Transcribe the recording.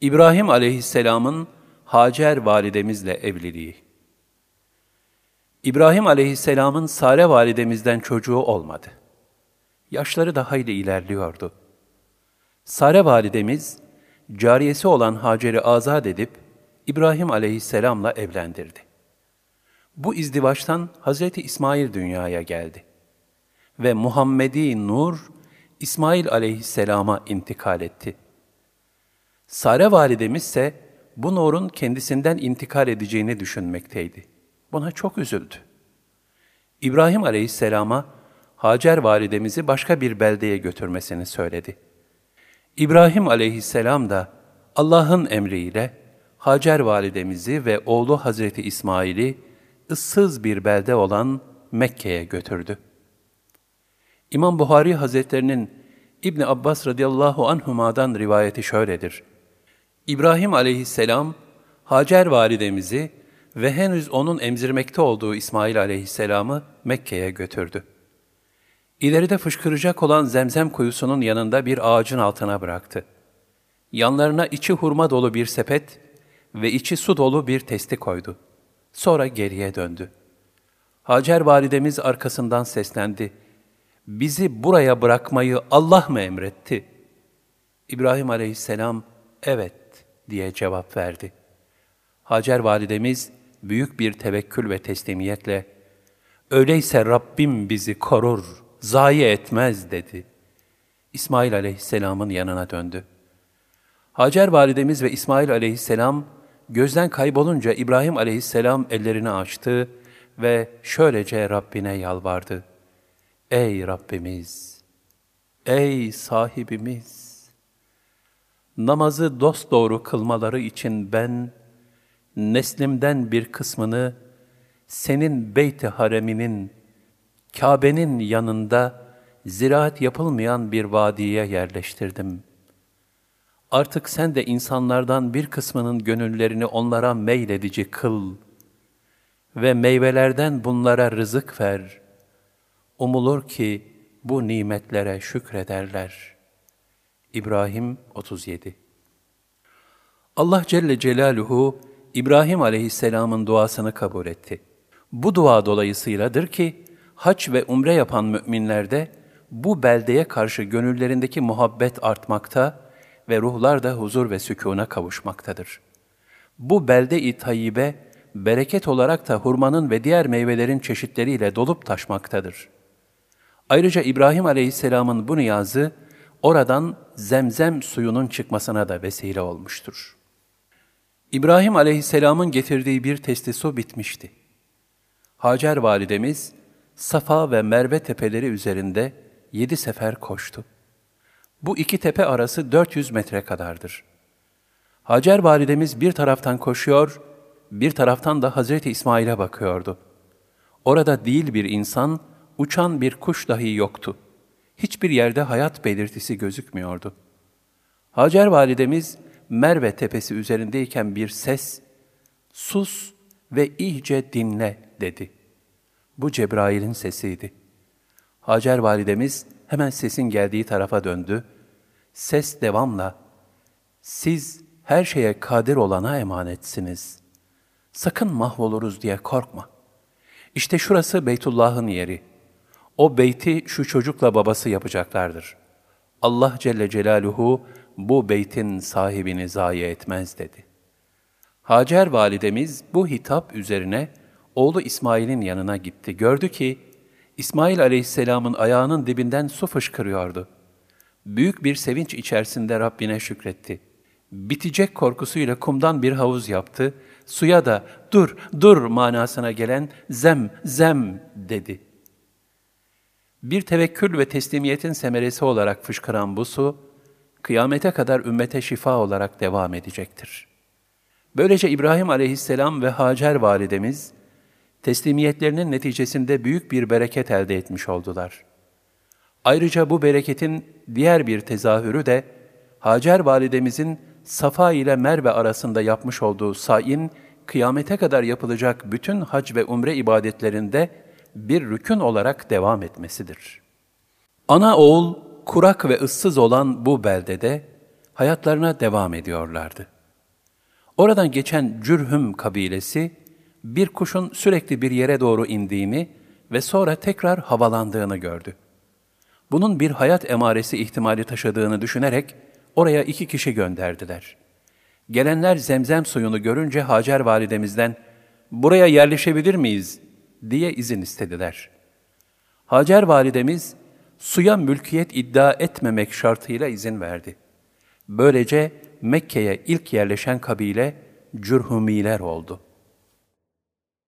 İbrahim aleyhisselamın Hacer validemizle evliliği. İbrahim aleyhisselamın Sare validemizden çocuğu olmadı. Yaşları da hayli ilerliyordu. Sare validemiz, cariyesi olan Hacer'i azat edip İbrahim aleyhisselamla evlendirdi. Bu izdivaçtan Hazreti İsmail dünyaya geldi. Ve Muhammedi Nur, İsmail aleyhisselama intikal etti.'' Sare validemiz ise bu nurun kendisinden intikal edeceğini düşünmekteydi. Buna çok üzüldü. İbrahim aleyhisselama Hacer validemizi başka bir beldeye götürmesini söyledi. İbrahim aleyhisselam da Allah'ın emriyle Hacer validemizi ve oğlu Hazreti İsmail'i ıssız bir belde olan Mekke'ye götürdü. İmam Buhari Hazretlerinin İbn Abbas radıyallahu anhuma'dan rivayeti şöyledir. İbrahim aleyhisselam, Hacer validemizi ve henüz onun emzirmekte olduğu İsmail aleyhisselamı Mekke'ye götürdü. İleride fışkıracak olan zemzem kuyusunun yanında bir ağacın altına bıraktı. Yanlarına içi hurma dolu bir sepet ve içi su dolu bir testi koydu. Sonra geriye döndü. Hacer validemiz arkasından seslendi. Bizi buraya bırakmayı Allah mı emretti? İbrahim aleyhisselam, evet diye cevap verdi. Hacer validemiz büyük bir tevekkül ve teslimiyetle, öyleyse Rabbim bizi korur, zayi etmez dedi. İsmail aleyhisselamın yanına döndü. Hacer validemiz ve İsmail aleyhisselam gözden kaybolunca İbrahim aleyhisselam ellerini açtı ve şöylece Rabbine yalvardı. Ey Rabbimiz! Ey sahibimiz! Namazı dosdoğru kılmaları için ben, neslimden bir kısmını senin beyt-i hareminin, Kabe'nin yanında ziraat yapılmayan bir vadiye yerleştirdim. Artık sen de insanlardan bir kısmının gönüllerini onlara meyledici kıl ve meyvelerden bunlara rızık ver. Umulur ki bu nimetlere şükrederler.'' İbrahim 37 Allah Celle Celaluhu İbrahim aleyhisselamın duasını kabul etti. Bu dua dolayısıyladır ki hac ve umre yapan müminlerde bu beldeye karşı gönüllerindeki muhabbet artmakta ve ruhlar da huzur ve sükûna kavuşmaktadır. Bu belde-i tayyibe, bereket olarak da hurmanın ve diğer meyvelerin çeşitleriyle dolup taşmaktadır. Ayrıca İbrahim aleyhisselamın bu niyazı, oradan zemzem suyunun çıkmasına da vesile olmuştur. İbrahim aleyhisselamın getirdiği bir testi su bitmişti. Hacer validemiz, Safa ve Merve tepeleri üzerinde yedi sefer koştu. Bu iki tepe arası 400 metre kadardır. Hacer validemiz bir taraftan koşuyor, bir taraftan da Hazreti İsmail'e bakıyordu. Orada değil bir insan, uçan bir kuş dahi yoktu hiçbir yerde hayat belirtisi gözükmüyordu. Hacer validemiz Merve tepesi üzerindeyken bir ses, sus ve iyice dinle dedi. Bu Cebrail'in sesiydi. Hacer validemiz hemen sesin geldiği tarafa döndü. Ses devamla, siz her şeye kadir olana emanetsiniz. Sakın mahvoluruz diye korkma. İşte şurası Beytullah'ın yeri.'' O beyti şu çocukla babası yapacaklardır. Allah Celle Celaluhu bu beytin sahibini zayi etmez dedi. Hacer validemiz bu hitap üzerine oğlu İsmail'in yanına gitti. Gördü ki İsmail aleyhisselamın ayağının dibinden su fışkırıyordu. Büyük bir sevinç içerisinde Rabbine şükretti. Bitecek korkusuyla kumdan bir havuz yaptı. Suya da dur, dur manasına gelen zem, zem dedi bir tevekkül ve teslimiyetin semeresi olarak fışkıran bu su, kıyamete kadar ümmete şifa olarak devam edecektir. Böylece İbrahim aleyhisselam ve Hacer validemiz, teslimiyetlerinin neticesinde büyük bir bereket elde etmiş oldular. Ayrıca bu bereketin diğer bir tezahürü de, Hacer validemizin Safa ile Merve arasında yapmış olduğu sayin, kıyamete kadar yapılacak bütün hac ve umre ibadetlerinde bir rükün olarak devam etmesidir. Ana oğul kurak ve ıssız olan bu beldede hayatlarına devam ediyorlardı. Oradan geçen Cürhüm kabilesi, bir kuşun sürekli bir yere doğru indiğini ve sonra tekrar havalandığını gördü. Bunun bir hayat emaresi ihtimali taşıdığını düşünerek oraya iki kişi gönderdiler. Gelenler zemzem suyunu görünce Hacer validemizden, buraya yerleşebilir miyiz diye izin istediler. Hacer validemiz, suya mülkiyet iddia etmemek şartıyla izin verdi. Böylece Mekke'ye ilk yerleşen kabile Cürhumiler oldu.